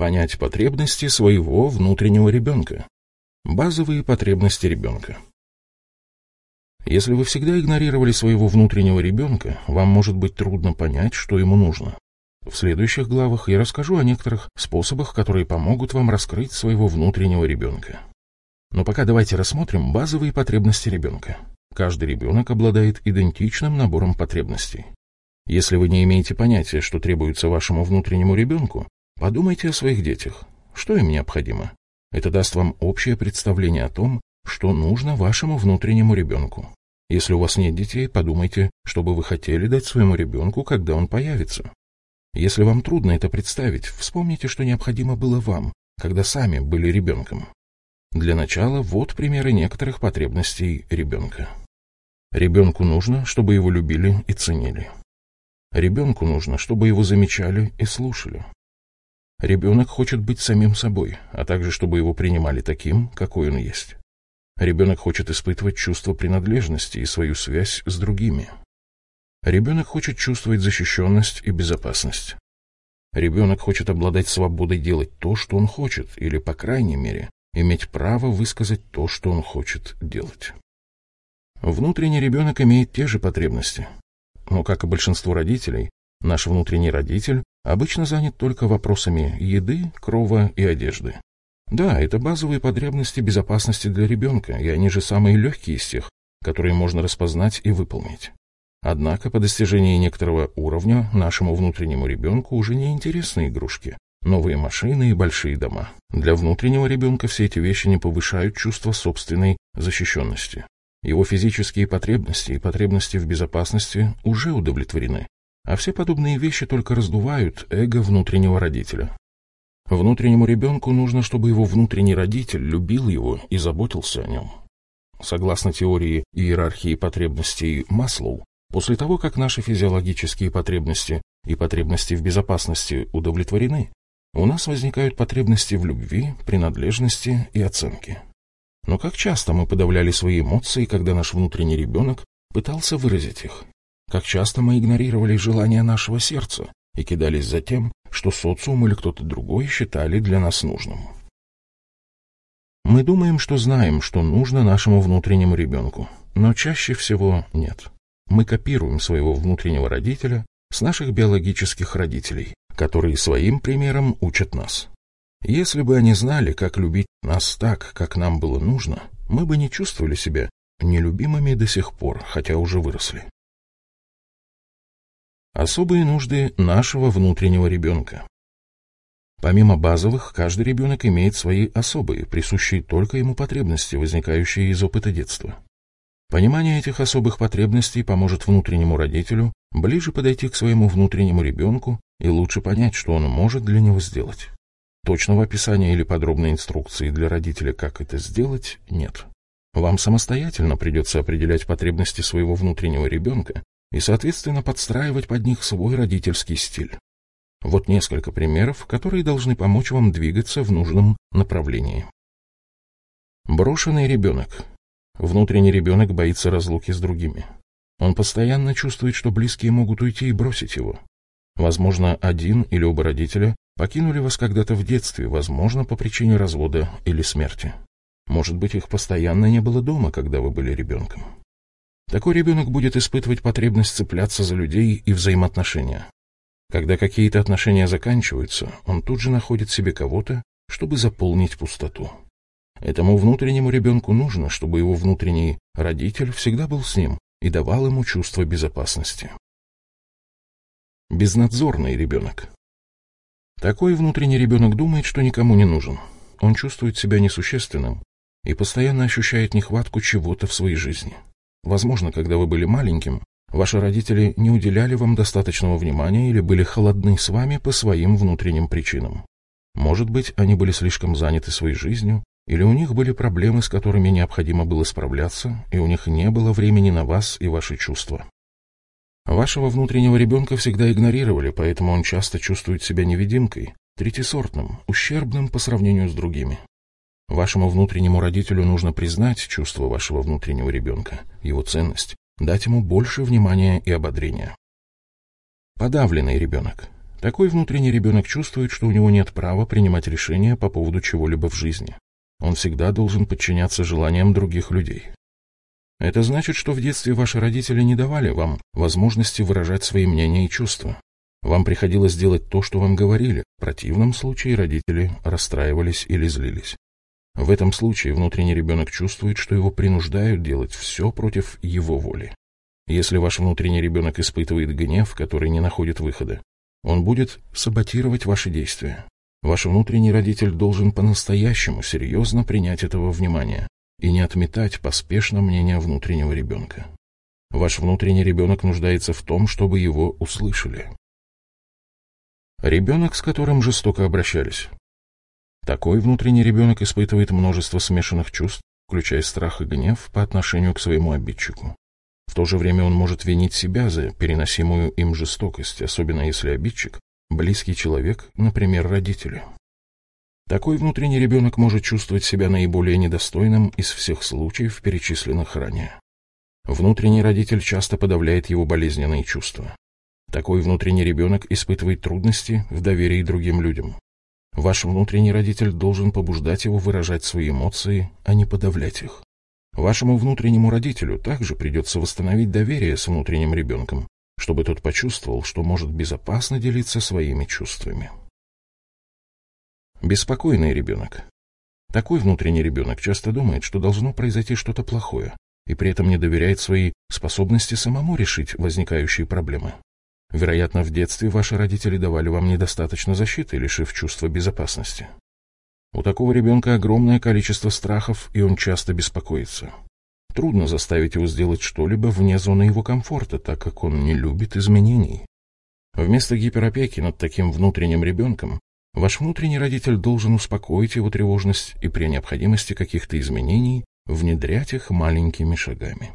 Понять потребности своего внутреннего ребенка. Базовые потребности ребенка. Если вы всегда игнорировали своего внутреннего ребенка, вам может быть трудно понять, что ему нужно. В следующих главах я расскажу о некоторых способах, которые помогут вам раскрыть своего внутреннего ребенка. Но пока давайте рассмотрим базовые потребности ребенка. Каждый ребенок обладает идентичным набором потребностей. Если вы не имеете понятия, что требуется вашему внутреннему ребенку, подумайте о своих детях. Что им необходимо? Это даст вам общее представление о том, что нужно вашему внутреннему ребенку. Если у вас нет детей, подумайте, что бы вы хотели дать своему ребенку, когда он появится. Если вам трудно это представить, вспомните, что необходимо было вам, когда сами были ребенком. Для начала вот примеры некоторых потребностей ребенка. Ребенку нужно, чтобы его любили и ценили. Ребенку нужно, чтобы его замечали и слушали. Ребенок хочет быть самим собой, а также чтобы его принимали таким, какой он есть. Ребенок хочет испытывать чувство принадлежности и свою связь с другими. Ребенок хочет чувствовать защищенность и безопасность. Ребенок хочет обладать свободой делать то, что он хочет, или, по крайней мере, иметь право высказать то, что он хочет делать. Внутренний ребенок имеет те же потребности. Но, как и большинство родителей, наш внутренний родитель обычно занят только вопросами еды, крова и одежды. Да, это базовые потребности безопасности для ребенка, и они же самые легкие из тех, которые можно распознать и выполнить. Однако по достижении некоторого уровня нашему внутреннему ребенку уже не интересны игрушки, новые машины и большие дома. Для внутреннего ребенка все эти вещи не повышают чувство собственной защищенности. Его физические потребности и потребности в безопасности уже удовлетворены, а все подобные вещи только раздувают эго внутреннего родителя. Внутреннему ребенку нужно, чтобы его внутренний родитель любил его и заботился о нем. Согласно теории иерархии потребностей Маслоу, после того, как наши физиологические потребности и потребности в безопасности удовлетворены, у нас возникают потребности в любви, принадлежности и оценке. Но как часто мы подавляли свои эмоции, когда наш внутренний ребенок пытался выразить их? Как часто мы игнорировали желания нашего сердца и кидались за тем, что социум или кто-то другой считали для нас нужным. Мы думаем, что знаем, что нужно нашему внутреннему ребенку, но чаще всего нет. Мы копируем своего внутреннего родителя с наших биологических родителей, которые своим примером учат нас. Если бы они знали, как любить нас так, как нам было нужно, мы бы не чувствовали себя нелюбимыми до сих пор, хотя уже выросли. Особые нужды нашего внутреннего ребенка. Помимо базовых, каждый ребенок имеет свои особые, присущие только ему потребности, возникающие из опыта детства. Понимание этих особых потребностей поможет внутреннему родителю ближе подойти к своему внутреннему ребенку и лучше понять, что он может для него сделать. Точного описания или подробной инструкции для родителя, как это сделать, нет. Вам самостоятельно придется определять потребности своего внутреннего ребенка и, соответственно, подстраивать под них свой родительский стиль. Вот несколько примеров, которые должны помочь вам двигаться в нужном направлении. Брошенный ребенок. Внутренний ребенок боится разлуки с другими. Он постоянно чувствует, что близкие могут уйти и бросить его. Возможно, один или оба родителя покинули вас когда-то в детстве, возможно, по причине развода или смерти. Может быть, их постоянно не было дома, когда вы были ребенком. Такой ребенок будет испытывать потребность цепляться за людей и взаимоотношения. Когда какие-то отношения заканчиваются, он тут же находит себе кого-то, чтобы заполнить пустоту. Этому внутреннему ребенку нужно, чтобы его внутренний родитель всегда был с ним и давал ему чувство безопасности. Безнадзорный ребенок. Такой внутренний ребенок думает, что никому не нужен. Он чувствует себя несущественным и постоянно ощущает нехватку чего-то в своей жизни. Возможно, когда вы были маленьким, ваши родители не уделяли вам достаточного внимания или были холодны с вами по своим внутренним причинам. Может быть, они были слишком заняты своей жизнью, или у них были проблемы, с которыми необходимо было справляться, и у них не было времени на вас и ваши чувства. Вашего внутреннего ребенка всегда игнорировали, поэтому он часто чувствует себя невидимкой, третьесортным, ущербным по сравнению с другими. Вашему внутреннему родителю нужно признать чувство вашего внутреннего ребенка, его ценность, дать ему больше внимания и ободрения. Подавленный ребенок. Такой внутренний ребенок чувствует, что у него нет права принимать решения по поводу чего-либо в жизни. Он всегда должен подчиняться желаниям других людей. Это значит, что в детстве ваши родители не давали вам возможности выражать свои мнения и чувства. Вам приходилось делать то, что вам говорили. В противном случае родители расстраивались или злились. В этом случае внутренний ребенок чувствует, что его принуждают делать все против его воли. Если ваш внутренний ребенок испытывает гнев, который не находит выхода, он будет саботировать ваши действия. Ваш внутренний родитель должен по-настоящему серьезно принять этого внимания и не отметать поспешно мнение внутреннего ребенка. Ваш внутренний ребенок нуждается в том, чтобы его услышали. Ребенок, с которым жестоко обращались. Такой внутренний ребенок испытывает множество смешанных чувств, включая страх и гнев по отношению к своему обидчику. В то же время он может винить себя за переносимую им жестокость, особенно если обидчик – близкий человек, например, родители. Такой внутренний ребенок может чувствовать себя наиболее недостойным из всех случаев, перечисленных ранее. Внутренний родитель часто подавляет его болезненные чувства. Такой внутренний ребенок испытывает трудности в доверии другим людям. Ваш внутренний родитель должен побуждать его выражать свои эмоции, а не подавлять их. Вашему внутреннему родителю также придется восстановить доверие с внутренним ребенком, чтобы тот почувствовал, что может безопасно делиться своими чувствами. Беспокойный ребенок. Такой внутренний ребенок часто думает, что должно произойти что-то плохое, и при этом не доверяет своей способности самому решить возникающие проблемы. Вероятно, в детстве ваши родители давали вам недостаточно защиты, лишив чувства безопасности. У такого ребенка огромное количество страхов, и он часто беспокоится. Трудно заставить его сделать что-либо вне зоны его комфорта, так как он не любит изменений. Вместо гиперопеки над таким внутренним ребенком ваш внутренний родитель должен успокоить его тревожность и при необходимости каких-то изменений внедрять их маленькими шагами.